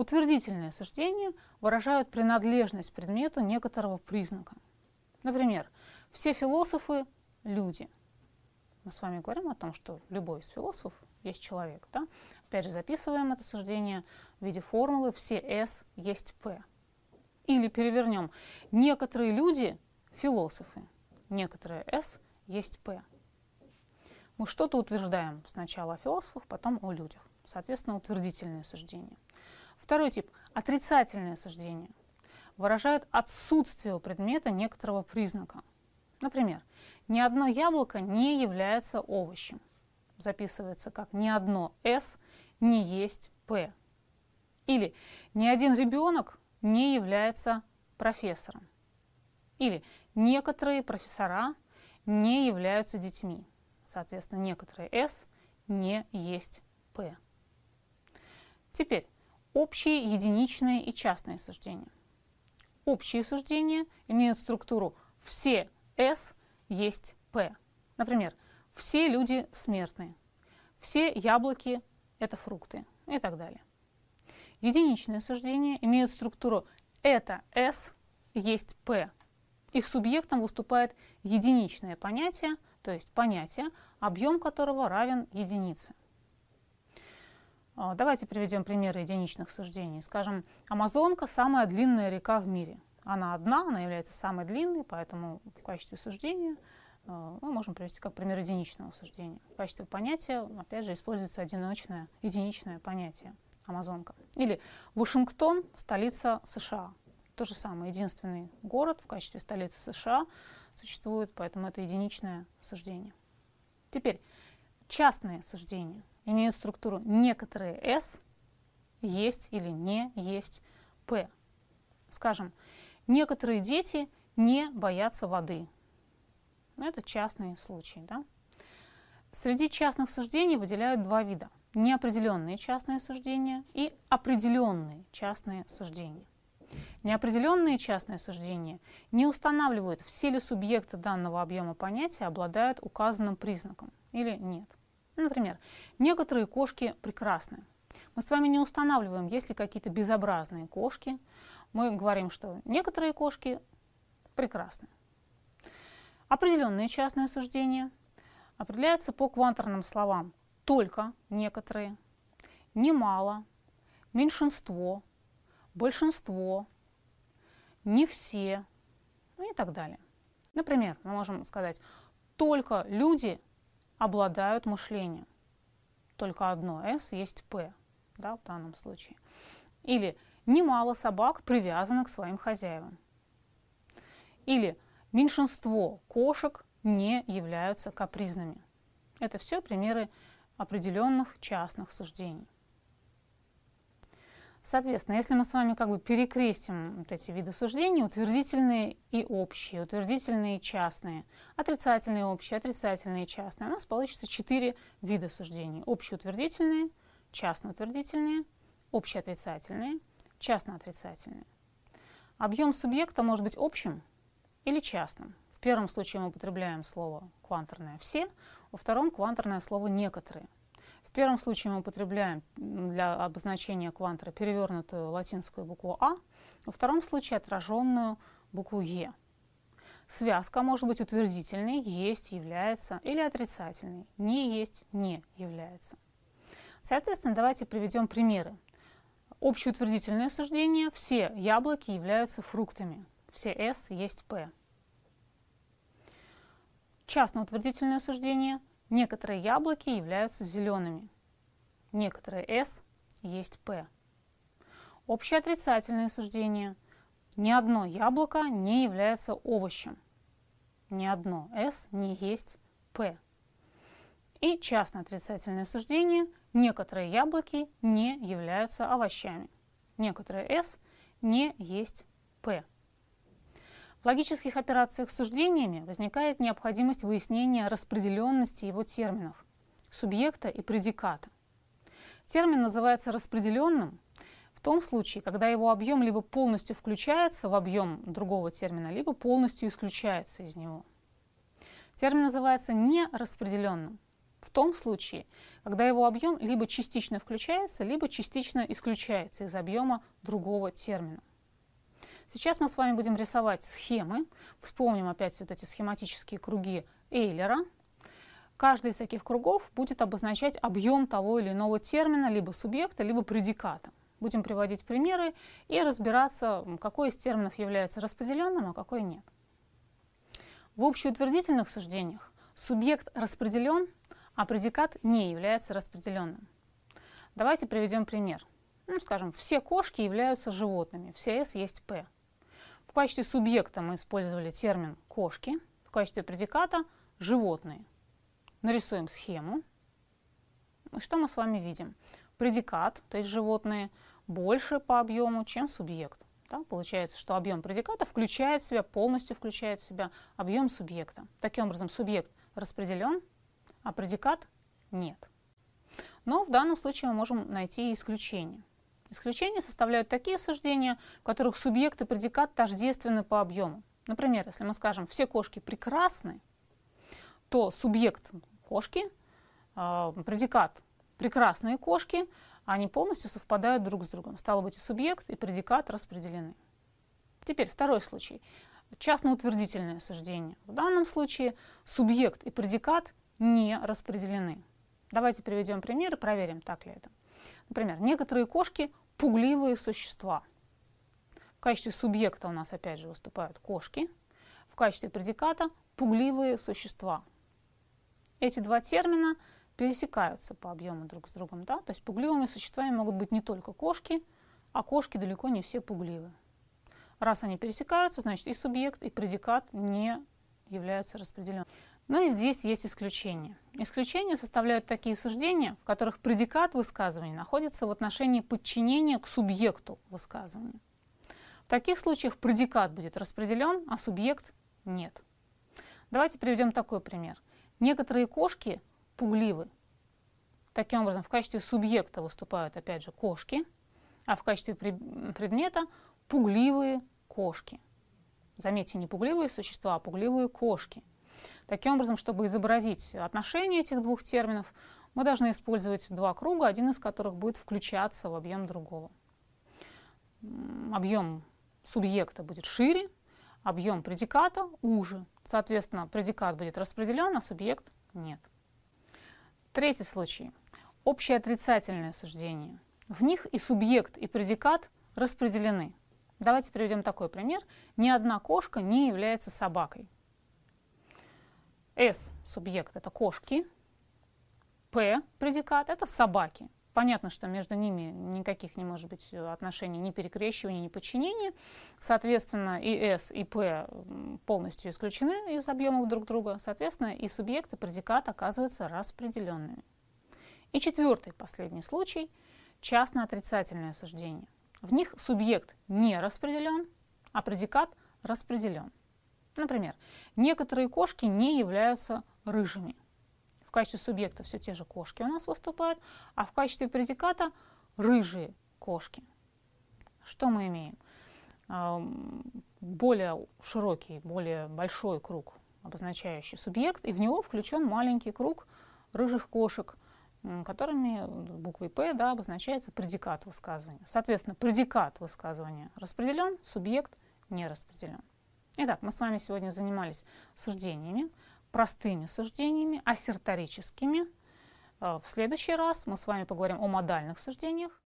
Утвердительные суждения выражают принадлежность предмету некоторого признака. Например, все философы – люди. Мы с вами говорим о том, что любой из философов есть человек. Да? Опять же, записываем это суждение в виде формулы «все S есть P». Или перевернем. Некоторые люди – философы. Некоторые S есть P. Мы что-то утверждаем сначала о философах, потом о людях. Соответственно, утвердительные суждения. Второй тип – отрицательные суждения. Выражают отсутствие у предмета некоторого признака. Например, ни одно яблоко не является овощем. Записывается как ни одно S не есть P. Или ни один ребенок не является профессором. Или некоторые профессора не являются детьми. Соответственно, некоторые S не есть P. Теперь общие, единичные и частные суждения. Общие суждения имеют структуру «все S есть P». Например, «все люди смертные», «все яблоки – это фрукты» и так далее. Единичные суждения имеют структуру «это S есть P». Их субъектом выступает единичное понятие, то есть понятие, объем которого равен единице. А, давайте приведем примеры единичных суждений. Скажем, Амазонка – самая длинная река в мире. Она одна, она является самой длинной, поэтому в качестве суждения а, мы можем привести как пример единичного суждения. В качестве понятия, опять же, используется одиночное, единичное понятие Амазонка. Или Вашингтон – столица США. То же самое, единственный город в качестве столицы США существует, поэтому это единичное суждение. Теперь частные суждения имеют структуру некоторые S есть или не есть P. Скажем, некоторые дети не боятся воды. Это частный случай. Да? Среди частных суждений выделяют два вида. Неопределенные частные суждения и определенные частные суждения. Неопределенные частные суждения не устанавливают, все ли субъекты данного объема понятия обладают указанным признаком или нет. Например, некоторые кошки прекрасны. Мы с вами не устанавливаем, есть ли какие-то безобразные кошки. Мы говорим, что некоторые кошки прекрасны. Определенные частные суждения определяются по кванторным словам только некоторые, немало, меньшинство, большинство, не все и так далее. Например, мы можем сказать, только люди обладают мышлением. Только одно S есть P да, в данном случае. Или немало собак привязаны к своим хозяевам. Или меньшинство кошек не являются капризными. Это все примеры определенных частных суждений. Соответственно, если мы с вами как бы перекрестим вот эти виды суждений, утвердительные и общие, утвердительные и частные, отрицательные и общие, отрицательные и частные, у нас получится четыре вида суждений. Общеутвердительные, частноутвердительные, общеотрицательные, частноотрицательные. Объем субъекта может быть общим или частным. В первом случае мы употребляем слово «кванторное все», во втором – кванторное слово «некоторые». В первом случае мы употребляем для обозначения квантора перевернутую латинскую букву А, во втором случае отраженную букву Е. Связка может быть утвердительной, есть, является, или отрицательной, не есть, не является. Соответственно, давайте приведем примеры. Общеутвердительное суждение – все яблоки являются фруктами, все S есть P. Частноутвердительное суждение – Некоторые яблоки являются зелеными. Некоторые S есть P. Общее отрицательное суждение. Ни одно яблоко не является овощем. Ни одно S не есть P. И частно отрицательное суждение. Некоторые яблоки не являются овощами. Некоторые S не есть P. В логических операциях с суждениями возникает необходимость выяснения распределенности его терминов, субъекта и предиката. Термин называется распределенным в том случае, когда его объем либо полностью включается в объем другого термина, либо полностью исключается из него. Термин называется нераспределенным, в том случае, когда его объем либо частично включается, либо частично исключается из объема другого термина. Сейчас мы с вами будем рисовать схемы. Вспомним опять вот эти схематические круги Эйлера. Каждый из таких кругов будет обозначать объем того или иного термина, либо субъекта, либо предиката. Будем приводить примеры и разбираться, какой из терминов является распределенным, а какой нет. В общеутвердительных суждениях субъект распределен, а предикат не является распределенным. Давайте приведем пример. Ну, скажем, все кошки являются животными, все S есть P. В качестве субъекта мы использовали термин кошки, в качестве предиката животные. Нарисуем схему. Что мы с вами видим? Предикат, то есть животные, больше по объему, чем субъект. Да, получается, что объем предиката включает в себя, полностью включает в себя объем субъекта. Таким образом, субъект распределен, а предикат нет. Но в данном случае мы можем найти исключение. Исключения составляют такие суждения, в которых субъект и предикат тождественны по объему. Например, если мы скажем «все кошки прекрасны», то субъект кошки, э, предикат прекрасные кошки, они полностью совпадают друг с другом. Стало быть, и субъект, и предикат распределены. Теперь второй случай. Частно-утвердительное суждение. В данном случае субъект и предикат не распределены. Давайте приведем пример и проверим, так ли это. Например, некоторые кошки – пугливые существа. В качестве субъекта у нас опять же выступают кошки, в качестве предиката – пугливые существа. Эти два термина – пересекаются по объему друг с другом. Да? То есть пугливыми существами могут быть не только кошки, а кошки далеко не все пугливы. Раз они пересекаются, значит и субъект, и предикат не являются распределенными. Но и здесь есть исключения. Исключения составляют такие суждения, в которых предикат высказывания находится в отношении подчинения к субъекту высказывания. В таких случаях предикат будет распределен, а субъект нет. Давайте приведем такой пример. Некоторые кошки пугливы. Таким образом, в качестве субъекта выступают, опять же, кошки, а в качестве предмета пугливые кошки. Заметьте, не пугливые существа, а пугливые кошки. Таким образом, чтобы изобразить отношение этих двух терминов, мы должны использовать два круга, один из которых будет включаться в объем другого. Объем субъекта будет шире, объем предиката уже. Соответственно, предикат будет распределен, а субъект нет. Третий случай. Общее отрицательное суждение. В них и субъект, и предикат распределены. Давайте приведем такой пример. Ни одна кошка не является собакой. S – субъект – это кошки. P – предикат – это собаки. Понятно, что между ними никаких не может быть отношений ни перекрещивания, ни подчинения. Соответственно, и S, и P полностью исключены из объемов друг друга. Соответственно, и субъект, и предикат оказываются распределенными. И четвертый, последний случай – частно-отрицательное суждение. В них субъект не распределен, а предикат распределен. Например, некоторые кошки не являются рыжими – в качестве субъекта все те же кошки у нас выступают, а в качестве предиката рыжие кошки. Что мы имеем? Более широкий, более большой круг, обозначающий субъект, и в него включен маленький круг рыжих кошек, которыми буквой П да, обозначается предикат высказывания. Соответственно, предикат высказывания распределен, субъект не распределен. Итак, мы с вами сегодня занимались суждениями простыми суждениями, ассерторическими. Э, в следующий раз мы с вами поговорим о модальных суждениях.